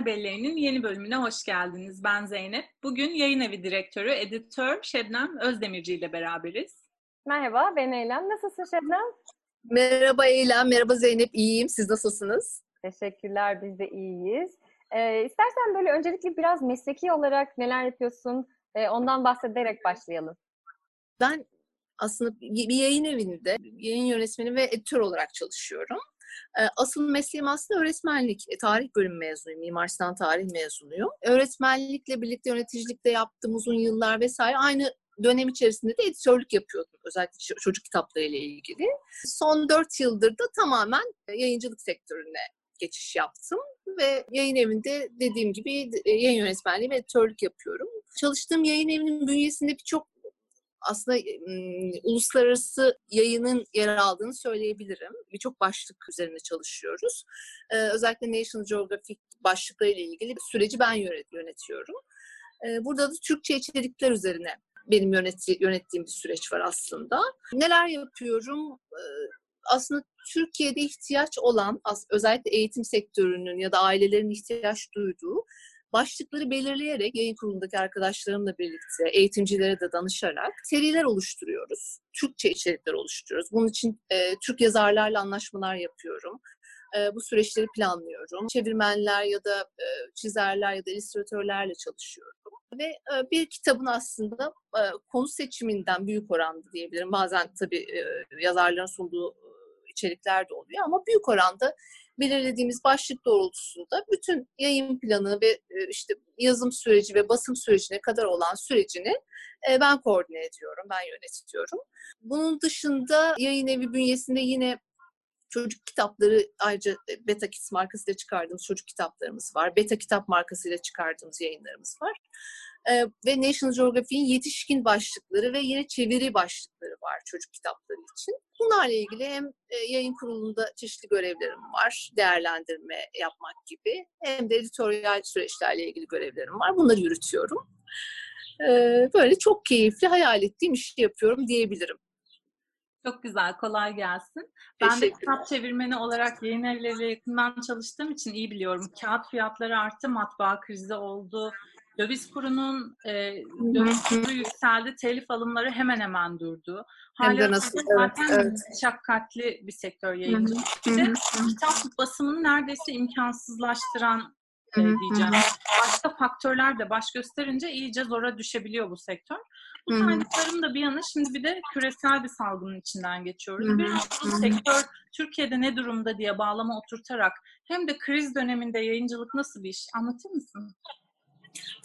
Gazete Belleği'nin yeni bölümüne hoş geldiniz. Ben Zeynep. Bugün yayın evi direktörü, editör Şebnem Özdemirci ile beraberiz. Merhaba, ben Eylem. Nasılsın Şebnem? Merhaba Eylem, merhaba Zeynep. İyiyim. Siz nasılsınız? Teşekkürler, biz de iyiyiz. Ee, istersen böyle öncelikle biraz mesleki olarak neler yapıyorsun, ee, ondan bahsederek başlayalım. Ben aslında bir yayın evinde yayın yönetmeni ve editör olarak çalışıyorum. Asıl mesleğim aslında öğretmenlik. E, tarih bölümü mezunuyum. Mimar Sinan Tarih mezunuyum. Öğretmenlikle birlikte yöneticilikte yaptığım uzun yıllar vesaire aynı dönem içerisinde de editörlük yapıyordum. Özellikle çocuk kitapları ile ilgili. Son dört yıldır da tamamen yayıncılık sektörüne geçiş yaptım ve yayın evinde dediğim gibi yayın yönetmenliği ve editörlük yapıyorum. Çalıştığım yayın evinin bünyesinde birçok aslında ım, uluslararası yayının yer aldığını söyleyebilirim. Birçok başlık üzerine çalışıyoruz. Ee, özellikle National Geographic başlıklarıyla ilgili bir süreci ben yönetiyorum. Ee, burada da Türkçe içerikler üzerine benim yöneti, yönettiğim bir süreç var aslında. Neler yapıyorum? Ee, aslında Türkiye'de ihtiyaç olan, özellikle eğitim sektörünün ya da ailelerin ihtiyaç duyduğu başlıkları belirleyerek yayın kurulundaki arkadaşlarımla birlikte eğitimcilere de danışarak seriler oluşturuyoruz. Türkçe içerikler oluşturuyoruz. Bunun için e, Türk yazarlarla anlaşmalar yapıyorum. E, bu süreçleri planlıyorum. Çevirmenler ya da e, çizerler ya da illüstratörlerle çalışıyorum. Ve e, bir kitabın aslında e, konu seçiminden büyük oranda diyebilirim. Bazen tabii e, yazarların sunduğu içerikler de oluyor ama büyük oranda belirlediğimiz başlık doğrultusunda bütün yayın planı ve işte yazım süreci ve basım sürecine kadar olan sürecini ben koordine ediyorum, ben yönetiyorum. Bunun dışında yayın evi bünyesinde yine çocuk kitapları ayrıca Beta Kids markasıyla çıkardığımız çocuk kitaplarımız var. Beta Kitap markasıyla çıkardığımız yayınlarımız var. Ee, ve National Geographic'in yetişkin başlıkları ve yine çeviri başlıkları var çocuk kitapları için. Bunlarla ilgili hem e, yayın kurulunda çeşitli görevlerim var, değerlendirme yapmak gibi, hem de editoryal süreçlerle ilgili görevlerim var. Bunları yürütüyorum. Ee, böyle çok keyifli, hayal ettiğim işi yapıyorum diyebilirim. Çok güzel, kolay gelsin. Ben de kitap çevirmeni olarak yayın evleriyle yakından çalıştığım için iyi biliyorum. Kağıt fiyatları arttı, matbaa krizi oldu, Döviz kurunun e, döviz kuru yükseldi, telif alımları hemen hemen durdu. Hala nasıl? Zaten evet, evet. şakatli bir sektör yayıncılık. Bir de kitap basımını neredeyse imkansızlaştıran e, diyeceğim. Başka faktörler de baş gösterince iyice zora düşebiliyor bu sektör. Bu saydıklarım da bir yana şimdi bir de küresel bir salgının içinden geçiyoruz. Biraz bu sektör Türkiye'de ne durumda diye bağlama oturtarak hem de kriz döneminde yayıncılık nasıl bir iş anlatır mısın?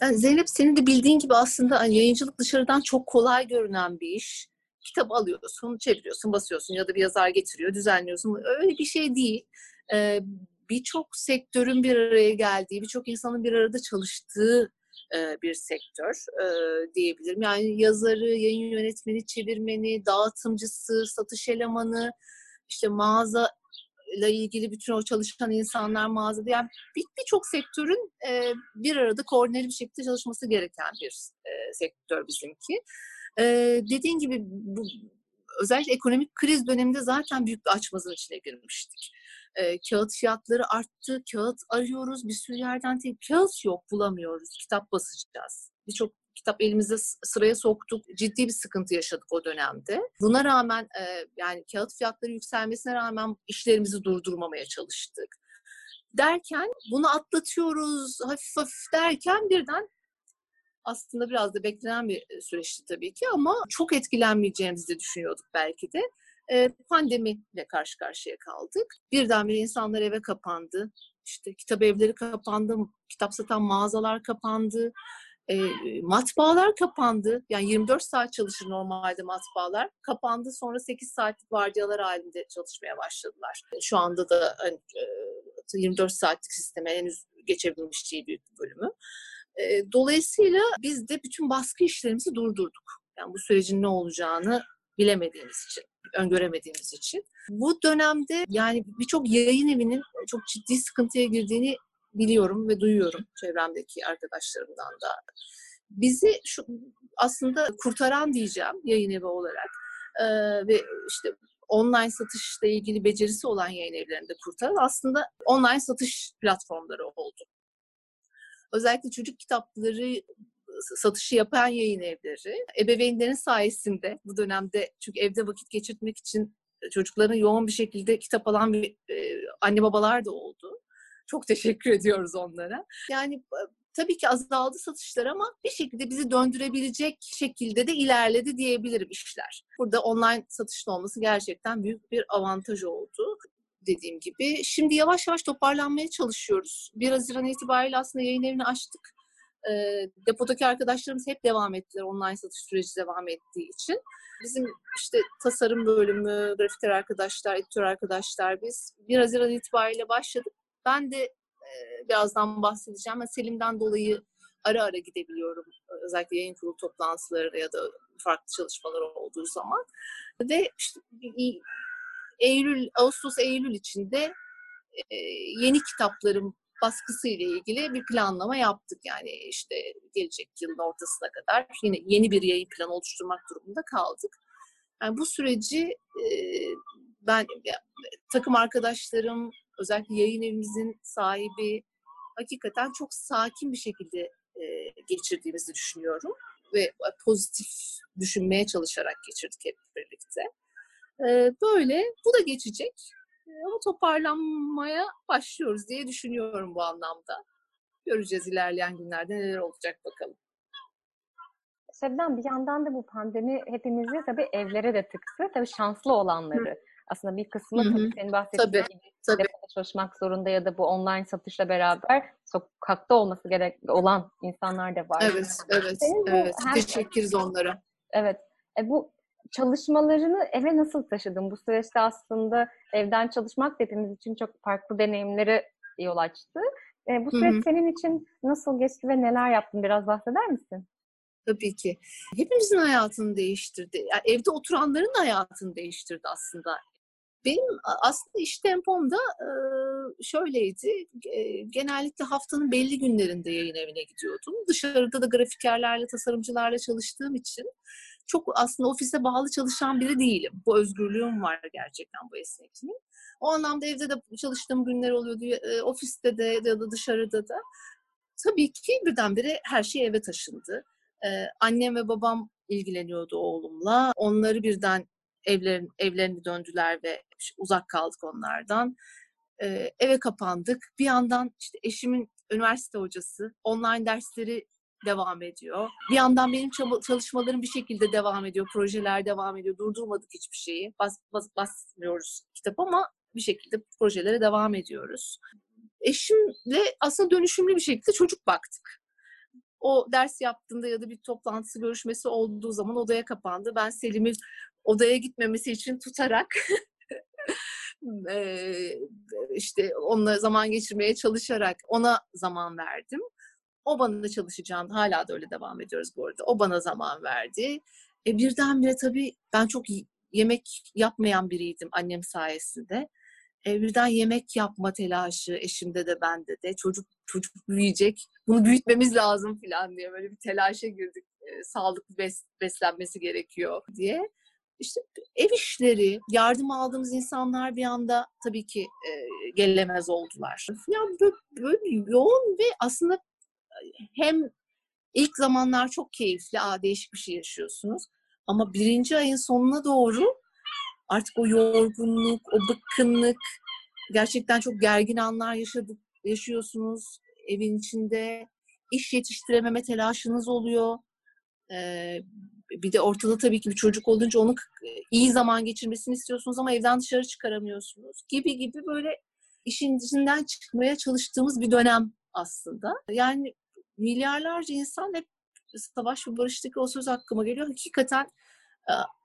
Yani Zeynep senin de bildiğin gibi aslında hani yayıncılık dışarıdan çok kolay görünen bir iş. Kitap alıyorsun, çeviriyorsun, basıyorsun ya da bir yazar getiriyor, düzenliyorsun. Öyle bir şey değil. Ee, birçok sektörün bir araya geldiği, birçok insanın bir arada çalıştığı e, bir sektör e, diyebilirim. Yani yazarı, yayın yönetmeni, çevirmeni, dağıtımcısı, satış elemanı, işte mağaza ile ilgili bütün o çalışan insanlar mağazada yani birçok bir sektörün e, bir arada koordineli bir şekilde çalışması gereken bir e, sektör bizimki. E, dediğin gibi bu özellikle ekonomik kriz döneminde zaten büyük bir açmazın içine girmiştik. E, kağıt fiyatları arttı, kağıt arıyoruz bir sürü yerden değil, kağıt yok bulamıyoruz, kitap basacağız. Birçok kitap elimizde sıraya soktuk. Ciddi bir sıkıntı yaşadık o dönemde. Buna rağmen e, yani kağıt fiyatları yükselmesine rağmen işlerimizi durdurmamaya çalıştık. Derken bunu atlatıyoruz hafif hafif derken birden aslında biraz da beklenen bir süreçti tabii ki ama çok etkilenmeyeceğimizi düşünüyorduk belki de. E, pandemiyle karşı karşıya kaldık. Birdenbire insanlar eve kapandı. İşte kitap evleri kapandı, kitap satan mağazalar kapandı e, matbaalar kapandı. Yani 24 saat çalışır normalde matbaalar. Kapandı sonra 8 saatlik vardiyalar halinde çalışmaya başladılar. Şu anda da hani, e, 24 saatlik sisteme henüz geçebilmiş değil büyük bir bölümü. E, dolayısıyla biz de bütün baskı işlerimizi durdurduk. Yani bu sürecin ne olacağını bilemediğimiz için, öngöremediğimiz için. Bu dönemde yani birçok yayın evinin çok ciddi sıkıntıya girdiğini biliyorum ve duyuyorum çevremdeki arkadaşlarımdan da. Bizi şu aslında kurtaran diyeceğim yayın evi olarak ee, ve işte online satışla ilgili becerisi olan yayın evlerinde kurtaran aslında online satış platformları oldu. özellikle çocuk kitapları satışı yapan yayın evleri ebeveynlerin sayesinde bu dönemde çünkü evde vakit geçirmek için çocukların yoğun bir şekilde kitap alan bir e, anne babalar da oldu. Çok teşekkür ediyoruz onlara. Yani tabii ki azaldı satışlar ama bir şekilde bizi döndürebilecek şekilde de ilerledi diyebilirim işler. Burada online satışın olması gerçekten büyük bir avantaj oldu dediğim gibi. Şimdi yavaş yavaş toparlanmaya çalışıyoruz. 1 Haziran itibariyle aslında yayın evini açtık. E, depodaki arkadaşlarımız hep devam ettiler online satış süreci devam ettiği için. Bizim işte tasarım bölümü, grafiter arkadaşlar, editör arkadaşlar biz 1 Haziran itibariyle başladık. Ben de e, birazdan bahsedeceğim. Ben Selim'den dolayı ara ara gidebiliyorum. Özellikle yayın kurulu toplantıları ya da farklı çalışmalar olduğu zaman. Ve işte Eylül, Ağustos, Eylül içinde e, yeni kitaplarım baskısı ile ilgili bir planlama yaptık. Yani işte gelecek yılın ortasına kadar yine yeni bir yayın planı oluşturmak durumunda kaldık. Yani bu süreci e, ben ya, takım arkadaşlarım, özellikle yayın evimizin sahibi hakikaten çok sakin bir şekilde e, geçirdiğimizi düşünüyorum ve pozitif düşünmeye çalışarak geçirdik hep birlikte. E, böyle bu da geçecek. Ama toparlanmaya başlıyoruz diye düşünüyorum bu anlamda. Göreceğiz ilerleyen günlerde neler olacak bakalım. Şebnem bir yandan da bu pandemi hepimizi tabii evlere de tıktı. Tabii şanslı olanları. Aslında bir kısmı Hı-hı. tabii senin bahsettiğin tabii, gibi tabii. çalışmak zorunda ya da bu online satışla beraber sokakta olması gerek olan insanlar da var. Evet, evet, senin evet. Hem... Teşekkürüz onlara. Evet. E bu çalışmalarını eve nasıl taşıdın? Bu süreçte aslında evden çalışmak hepimiz için çok farklı deneyimleri yol açtı. E, bu süreç Hı-hı. senin için nasıl geçti ve neler yaptın? Biraz bahseder misin? Tabii ki. Hepimizin hayatını değiştirdi. Yani evde oturanların da hayatını değiştirdi aslında. Benim aslında iş tempom da şöyleydi. Genellikle haftanın belli günlerinde yayın evine gidiyordum. Dışarıda da grafikerlerle, tasarımcılarla çalıştığım için çok aslında ofise bağlı çalışan biri değilim. Bu özgürlüğüm var gerçekten bu esnekliğim. O anlamda evde de çalıştığım günler oluyordu. Ofiste de ya da dışarıda da. Tabii ki birdenbire her şey eve taşındı. Annem ve babam ilgileniyordu oğlumla. Onları birden evlerin, evlerini döndüler ve uzak kaldık onlardan. Ee, eve kapandık. Bir yandan işte eşimin üniversite hocası online dersleri devam ediyor. Bir yandan benim çalışmalarım bir şekilde devam ediyor. Projeler devam ediyor. Durdurmadık hiçbir şeyi. Bas, bas, basmıyoruz kitap ama bir şekilde projelere devam ediyoruz. Eşimle aslında dönüşümlü bir şekilde çocuk baktık. O ders yaptığında ya da bir toplantısı görüşmesi olduğu zaman odaya kapandı. Ben Selim'in odaya gitmemesi için tutarak işte onunla zaman geçirmeye çalışarak ona zaman verdim. O bana çalışacağım. Hala da öyle devam ediyoruz bu arada. O bana zaman verdi. E birdenbire tabii ben çok yemek yapmayan biriydim annem sayesinde. E birden yemek yapma telaşı eşimde de bende de. Çocuk çocuk büyüyecek. Bunu büyütmemiz lazım falan diye böyle bir telaşa girdik. E, sağlıklı bes, beslenmesi gerekiyor diye. İşte ev işleri, yardım aldığımız insanlar bir anda tabii ki e, gelemez oldular. Yani böyle, böyle yoğun ve aslında hem ilk zamanlar çok keyifli, aa değişik bir şey yaşıyorsunuz. Ama birinci ayın sonuna doğru artık o yorgunluk, o bıkkınlık, gerçekten çok gergin anlar yaşadık, yaşıyorsunuz evin içinde. iş yetiştirememe telaşınız oluyor. Ee, bir de ortada tabii ki bir çocuk olunca onu iyi zaman geçirmesini istiyorsunuz ama evden dışarı çıkaramıyorsunuz gibi gibi böyle işin içinden çıkmaya çalıştığımız bir dönem aslında. Yani milyarlarca insan hep Savaş ve Barış'taki o söz aklıma geliyor. Hakikaten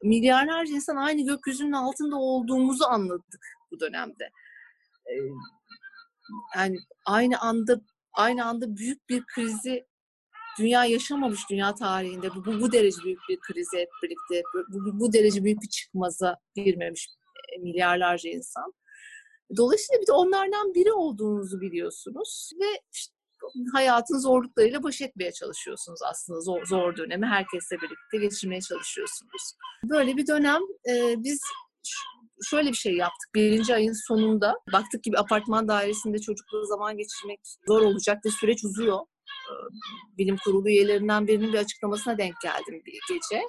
milyarlarca insan aynı gökyüzünün altında olduğumuzu anladık bu dönemde. Yani aynı anda aynı anda büyük bir krizi dünya yaşamamış dünya tarihinde bu, bu, bu derece büyük bir krize hep birlikte bu, bu derece büyük bir çıkmaza girmemiş milyarlarca insan. Dolayısıyla bir de onlardan biri olduğunuzu biliyorsunuz ve işte hayatın zorluklarıyla baş etmeye çalışıyorsunuz aslında zor, zor dönemi herkesle birlikte geçirmeye çalışıyorsunuz. Böyle bir dönem e, biz şöyle bir şey yaptık. Birinci ayın sonunda baktık ki bir apartman dairesinde çocukla zaman geçirmek zor olacak ve süreç uzuyor. Bilim kurulu üyelerinden birinin bir açıklamasına denk geldim bir gece.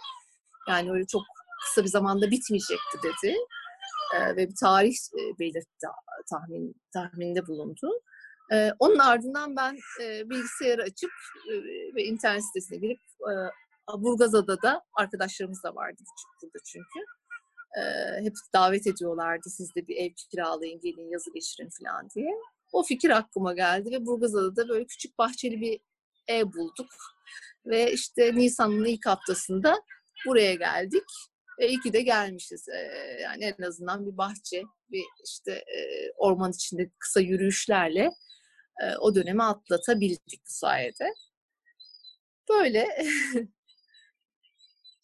Yani öyle çok kısa bir zamanda bitmeyecekti dedi. E, ve bir tarih e, belirtti, tahmin tahminde bulundu. E, onun ardından ben e, bilgisayarı açıp e, ve internet sitesine girip e, Burgazada da arkadaşlarımız da vardı burada çünkü. E, hep davet ediyorlardı siz de bir ev kiralayın gelin yazı geçirin falan diye. O fikir aklıma geldi ve Burgazada da böyle küçük bahçeli bir ev bulduk. Ve işte Nisan'ın ilk haftasında buraya geldik. E, iyi ki de gelmişiz. E, yani en azından bir bahçe, bir işte e, orman içinde kısa yürüyüşlerle e, o dönemi atlatabildik bu sayede. Böyle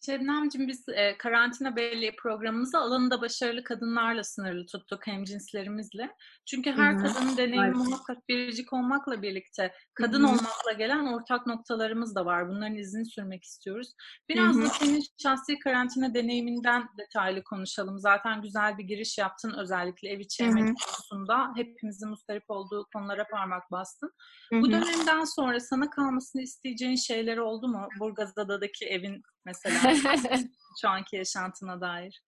Şebnemciğim biz e, karantina belli programımızı alanında başarılı kadınlarla sınırlı tuttuk hemcinslerimizle. Çünkü her Hı-hı. kadının deneyimi evet. muhakkak biricik olmakla birlikte kadın Hı-hı. olmakla gelen ortak noktalarımız da var. Bunların izini sürmek istiyoruz. Biraz Hı-hı. da senin şahsi karantina deneyiminden detaylı konuşalım. Zaten güzel bir giriş yaptın özellikle ev içi yemek konusunda. Hepimizin mustarip olduğu konulara parmak bastın. Hı-hı. Bu dönemden sonra sana kalmasını isteyeceğin şeyler oldu mu? Burgazada'daki evin mesela şu anki yaşantına dair?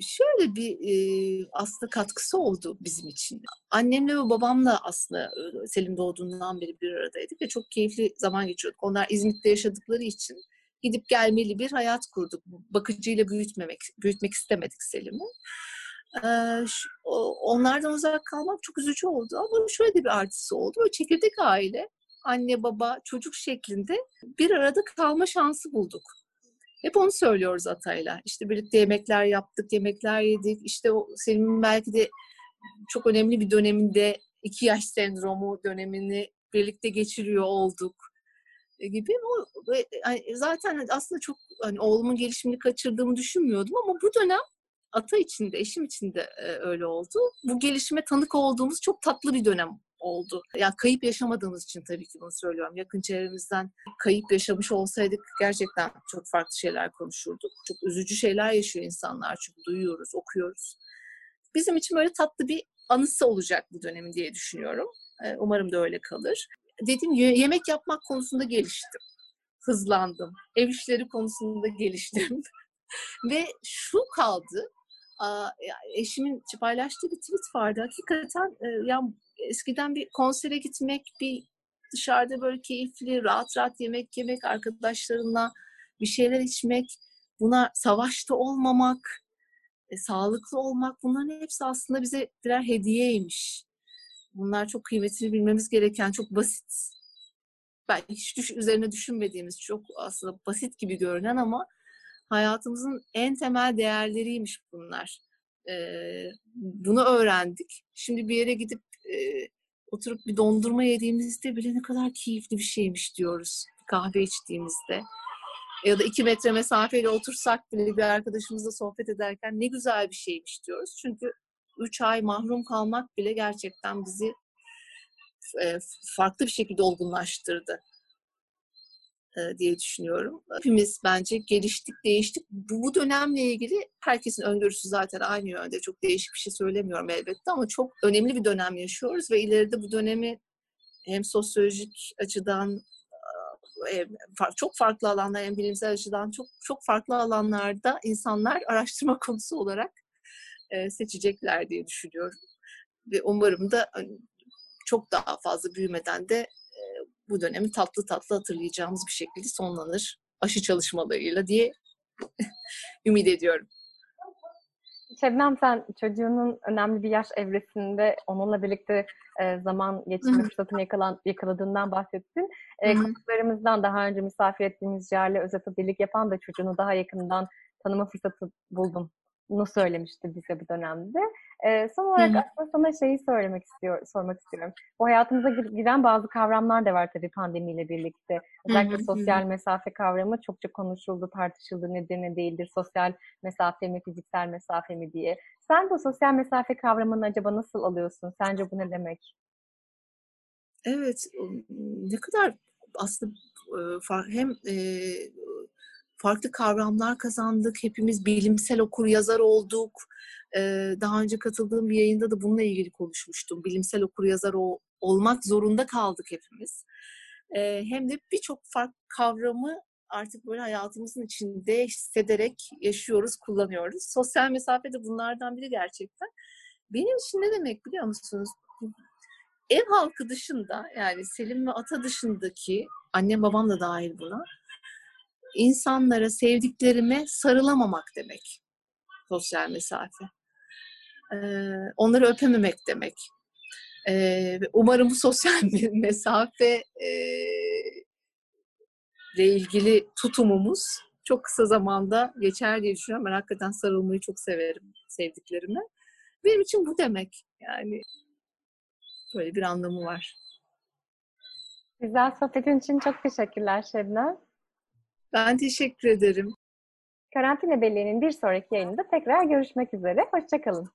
Şöyle bir e, aslında katkısı oldu bizim için. Annemle ve babamla aslında Selim doğduğundan beri bir aradaydık ve çok keyifli zaman geçiyorduk. Onlar İzmit'te yaşadıkları için gidip gelmeli bir hayat kurduk. Bakıcıyla büyütmemek, büyütmek istemedik Selim'i. Ee, onlardan uzak kalmak çok üzücü oldu ama şöyle de bir artısı oldu. Böyle çekirdek aile, anne baba, çocuk şeklinde bir arada kalma şansı bulduk. Hep onu söylüyoruz Atay'la. İşte birlikte yemekler yaptık, yemekler yedik. İşte o senin belki de çok önemli bir döneminde iki yaş sendromu dönemini birlikte geçiriyor olduk e, gibi. O, zaten aslında çok hani oğlumun gelişimini kaçırdığımı düşünmüyordum ama bu dönem ata içinde, eşim için de e, öyle oldu. Bu gelişime tanık olduğumuz çok tatlı bir dönem oldu. Yani kayıp yaşamadığımız için tabii ki bunu söylüyorum. Yakın çevremizden kayıp yaşamış olsaydık gerçekten çok farklı şeyler konuşurduk. Çok üzücü şeyler yaşıyor insanlar çünkü duyuyoruz, okuyoruz. Bizim için böyle tatlı bir anısı olacak bu dönemin diye düşünüyorum. Umarım da öyle kalır. Dediğim yemek yapmak konusunda geliştim. Hızlandım. Ev işleri konusunda geliştim. Ve şu kaldı, eşimin paylaştığı bir tweet vardı. Hakikaten ya eskiden bir konsere gitmek, bir dışarıda böyle keyifli, rahat rahat yemek yemek, arkadaşlarınla bir şeyler içmek, buna savaşta olmamak, e, sağlıklı olmak bunların hepsi aslında bize birer hediyeymiş. Bunlar çok kıymetini bilmemiz gereken, çok basit. Ben hiç düş üzerine düşünmediğimiz, çok aslında basit gibi görünen ama hayatımızın en temel değerleriymiş bunlar. Ee, bunu öğrendik. Şimdi bir yere gidip e, oturup bir dondurma yediğimizde bile ne kadar keyifli bir şeymiş diyoruz. Kahve içtiğimizde. Ya da iki metre mesafeyle otursak bile bir arkadaşımızla sohbet ederken ne güzel bir şeymiş diyoruz. Çünkü üç ay mahrum kalmak bile gerçekten bizi e, farklı bir şekilde olgunlaştırdı diye düşünüyorum. Hepimiz bence geliştik, değiştik. Bu, bu dönemle ilgili herkesin öngörüsü zaten aynı yönde. Çok değişik bir şey söylemiyorum elbette ama çok önemli bir dönem yaşıyoruz ve ileride bu dönemi hem sosyolojik açıdan çok farklı alanlar hem bilimsel açıdan çok çok farklı alanlarda insanlar araştırma konusu olarak seçecekler diye düşünüyorum. Ve umarım da hani, çok daha fazla büyümeden de bu dönemi tatlı tatlı hatırlayacağımız bir şekilde sonlanır aşı çalışmalarıyla diye ümit ediyorum. Şebnem sen çocuğunun önemli bir yaş evresinde onunla birlikte e, zaman geçirme fırsatını yakalan, yakaladığından bahsettin. E, konuklarımızdan daha önce misafir ettiğimiz Ciğerli Özet Birlik yapan da çocuğunu daha yakından tanıma fırsatı buldum bunu söylemişti bize bir dönemde. Ee, son olarak Hı-hı. aslında sana şeyi söylemek istiyor, sormak istiyorum. Bu hayatımıza giren bazı kavramlar da var tabii pandemiyle birlikte. Özellikle Hı-hı. sosyal mesafe kavramı çokça konuşuldu, tartışıldı. Nedir ne değildir, sosyal mesafe mi, fiziksel mesafe mi diye. Sen bu sosyal mesafe kavramını acaba nasıl alıyorsun? Sence bu ne demek? Evet, ne kadar aslında hem farklı kavramlar kazandık. Hepimiz bilimsel okur yazar olduk. daha önce katıldığım bir yayında da bununla ilgili konuşmuştum. Bilimsel okur yazar olmak zorunda kaldık hepimiz. hem de birçok farklı kavramı artık böyle hayatımızın içinde hissederek yaşıyoruz, kullanıyoruz. Sosyal mesafe de bunlardan biri gerçekten. Benim için ne demek biliyor musunuz? Ev halkı dışında yani Selim ve Ata dışındaki annem babam da dahil buna insanlara, sevdiklerime sarılamamak demek sosyal mesafe. Onları öpememek demek. Umarım bu sosyal mesafe ile ilgili tutumumuz çok kısa zamanda geçer diye düşünüyorum. Ben hakikaten sarılmayı çok severim sevdiklerime. Benim için bu demek. Yani böyle bir anlamı var. Güzel sohbetin için çok teşekkürler Şebnem. Ben teşekkür ederim. Karantina Belli'nin bir sonraki yayınında tekrar görüşmek üzere. Hoşçakalın.